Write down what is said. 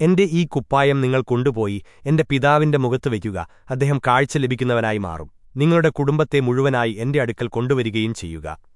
എന്റെ ഈ കുപ്പായം നിങ്ങൾ കൊണ്ടുപോയി എന്റെ പിതാവിന്റെ മുഖത്ത് വയ്ക്കുക. അദ്ദേഹം കാഴ്ച ലഭിക്കുന്നവനായി മാറും. നിങ്ങളുടെ കുടുംബത്തെ മുഴുവനായി എന്റെ അടുക്കൽ കൊണ്ടുവരികയും ചെയ്യുക.